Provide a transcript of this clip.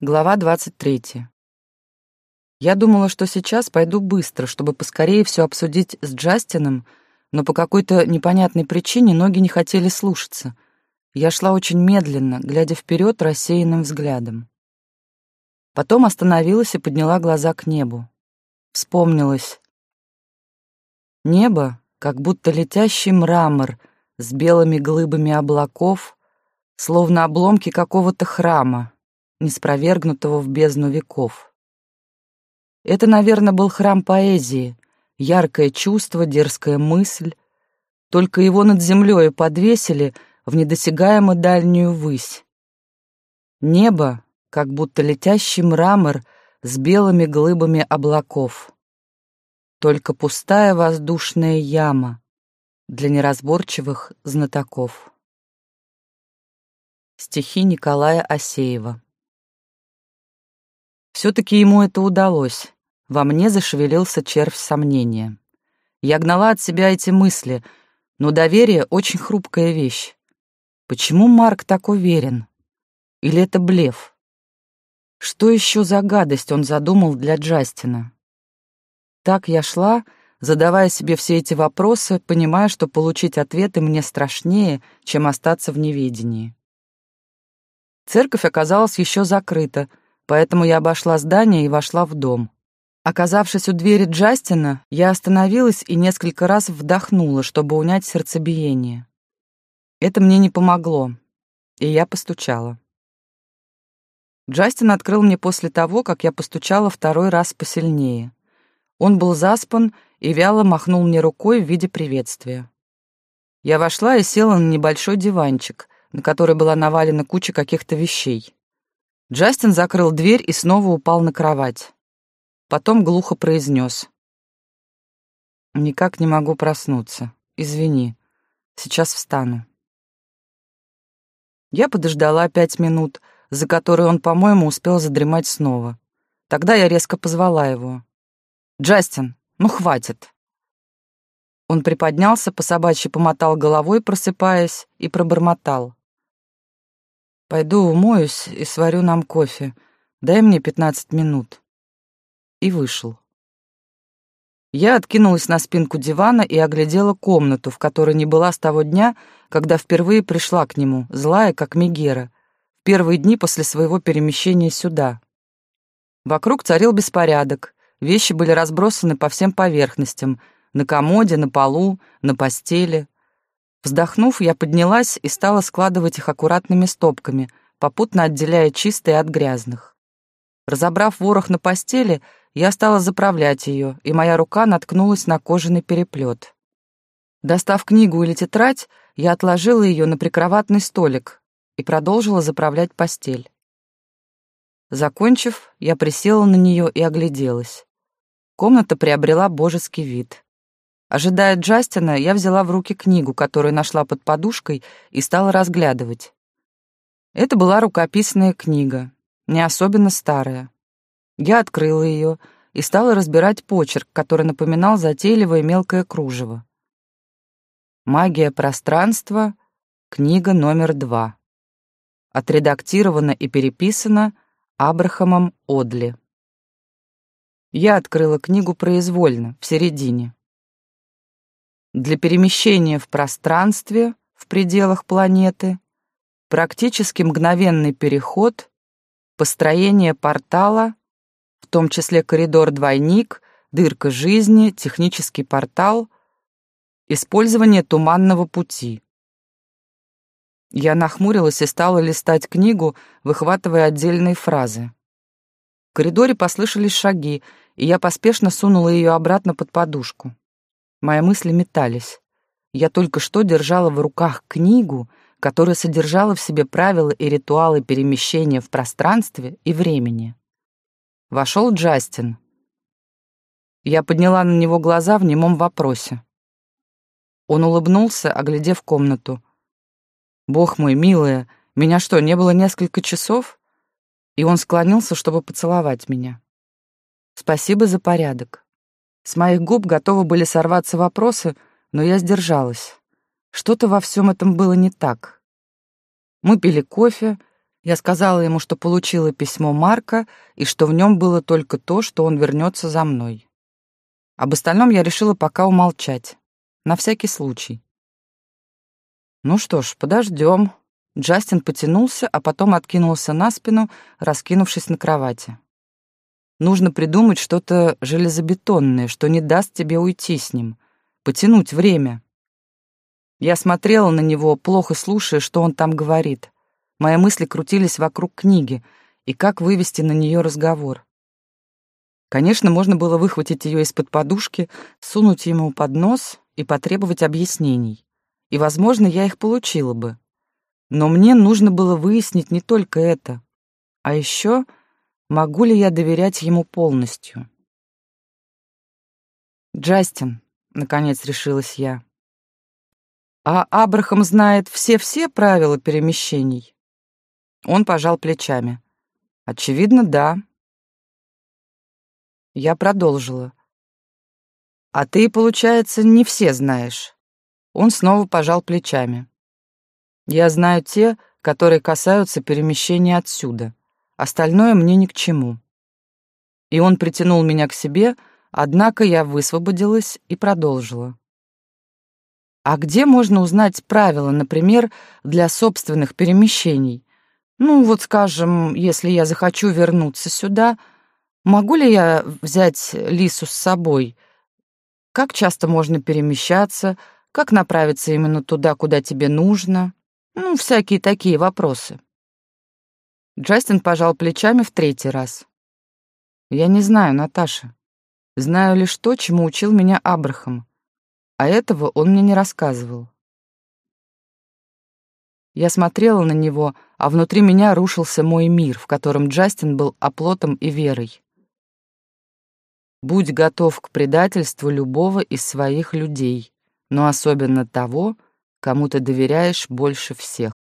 Глава 23. Я думала, что сейчас пойду быстро, чтобы поскорее все обсудить с Джастином, но по какой-то непонятной причине ноги не хотели слушаться. Я шла очень медленно, глядя вперед рассеянным взглядом. Потом остановилась и подняла глаза к небу. Вспомнилось. Небо, как будто летящий мрамор с белыми глыбами облаков, словно обломки какого-то храма, не спровергнутого в бездну веков. Это, наверное, был храм поэзии, яркое чувство, дерзкая мысль. Только его над землей подвесили в недосягаемо дальнюю высь. Небо, как будто летящий мрамор с белыми глыбами облаков. Только пустая воздушная яма для неразборчивых знатоков. Стихи Николая Осеева все-таки ему это удалось. Во мне зашевелился червь сомнения. Я гнала от себя эти мысли, но доверие — очень хрупкая вещь. Почему Марк так уверен? Или это блеф? Что еще за гадость он задумал для Джастина? Так я шла, задавая себе все эти вопросы, понимая, что получить ответы мне страшнее, чем остаться в неведении. Церковь оказалась еще закрыта, поэтому я обошла здание и вошла в дом. Оказавшись у двери Джастина, я остановилась и несколько раз вдохнула, чтобы унять сердцебиение. Это мне не помогло, и я постучала. Джастин открыл мне после того, как я постучала второй раз посильнее. Он был заспан и вяло махнул мне рукой в виде приветствия. Я вошла и села на небольшой диванчик, на который была навалена куча каких-то вещей. Джастин закрыл дверь и снова упал на кровать. Потом глухо произнес. «Никак не могу проснуться. Извини. Сейчас встану». Я подождала пять минут, за которые он, по-моему, успел задремать снова. Тогда я резко позвала его. «Джастин, ну хватит!» Он приподнялся, по собачьи помотал головой, просыпаясь, и пробормотал. Пойду умоюсь и сварю нам кофе. Дай мне пятнадцать минут. И вышел. Я откинулась на спинку дивана и оглядела комнату, в которой не была с того дня, когда впервые пришла к нему, злая, как Мегера, в первые дни после своего перемещения сюда. Вокруг царил беспорядок, вещи были разбросаны по всем поверхностям, на комоде, на полу, на постели — Вздохнув, я поднялась и стала складывать их аккуратными стопками, попутно отделяя чистые от грязных. Разобрав ворох на постели, я стала заправлять ее, и моя рука наткнулась на кожаный переплет. Достав книгу или тетрадь, я отложила ее на прикроватный столик и продолжила заправлять постель. Закончив, я присела на нее и огляделась. Комната приобрела божеский вид. Ожидая Джастина, я взяла в руки книгу, которую нашла под подушкой, и стала разглядывать. Это была рукописная книга, не особенно старая. Я открыла ее и стала разбирать почерк, который напоминал затейливое мелкое кружево. «Магия пространства», книга номер два. Отредактирована и переписана Абрахамом Одли. Я открыла книгу произвольно, в середине для перемещения в пространстве в пределах планеты, практически мгновенный переход, построение портала, в том числе коридор-двойник, дырка жизни, технический портал, использование туманного пути. Я нахмурилась и стала листать книгу, выхватывая отдельные фразы. В коридоре послышались шаги, и я поспешно сунула ее обратно под подушку. Мои мысли метались. Я только что держала в руках книгу, которая содержала в себе правила и ритуалы перемещения в пространстве и времени. Вошел Джастин. Я подняла на него глаза в немом вопросе. Он улыбнулся, оглядев комнату. «Бог мой, милая, меня что, не было несколько часов?» И он склонился, чтобы поцеловать меня. «Спасибо за порядок. С моих губ готовы были сорваться вопросы, но я сдержалась. Что-то во всем этом было не так. Мы пили кофе, Я сказала ему, что получила письмо Марка и что в нем было только то, что он вернется за мной. Об остальном я решила пока умолчать, на всякий случай. Ну что ж, подождем. Джастин потянулся, а потом откинулся на спину, раскинувшись на кровати. Нужно придумать что-то железобетонное, что не даст тебе уйти с ним, потянуть время. Я смотрела на него, плохо слушая, что он там говорит. Мои мысли крутились вокруг книги и как вывести на нее разговор. Конечно, можно было выхватить ее из-под подушки, сунуть ему под нос и потребовать объяснений. И, возможно, я их получила бы. Но мне нужно было выяснить не только это, а еще, могу ли я доверять ему полностью. «Джастин», — наконец решилась я, — «а Абрахам знает все-все правила перемещений?» Он пожал плечами. Очевидно, да. Я продолжила. А ты, получается, не все знаешь. Он снова пожал плечами. Я знаю те, которые касаются перемещения отсюда. Остальное мне ни к чему. И он притянул меня к себе, однако я высвободилась и продолжила. А где можно узнать правила, например, для собственных перемещений? Ну, вот, скажем, если я захочу вернуться сюда, могу ли я взять Лису с собой? Как часто можно перемещаться? Как направиться именно туда, куда тебе нужно? Ну, всякие такие вопросы. Джастин пожал плечами в третий раз. Я не знаю, Наташа. Знаю лишь то, чему учил меня Абрахам. А этого он мне не рассказывал. Я смотрела на него, а внутри меня рушился мой мир, в котором Джастин был оплотом и верой. Будь готов к предательству любого из своих людей, но особенно того, кому ты доверяешь больше всех.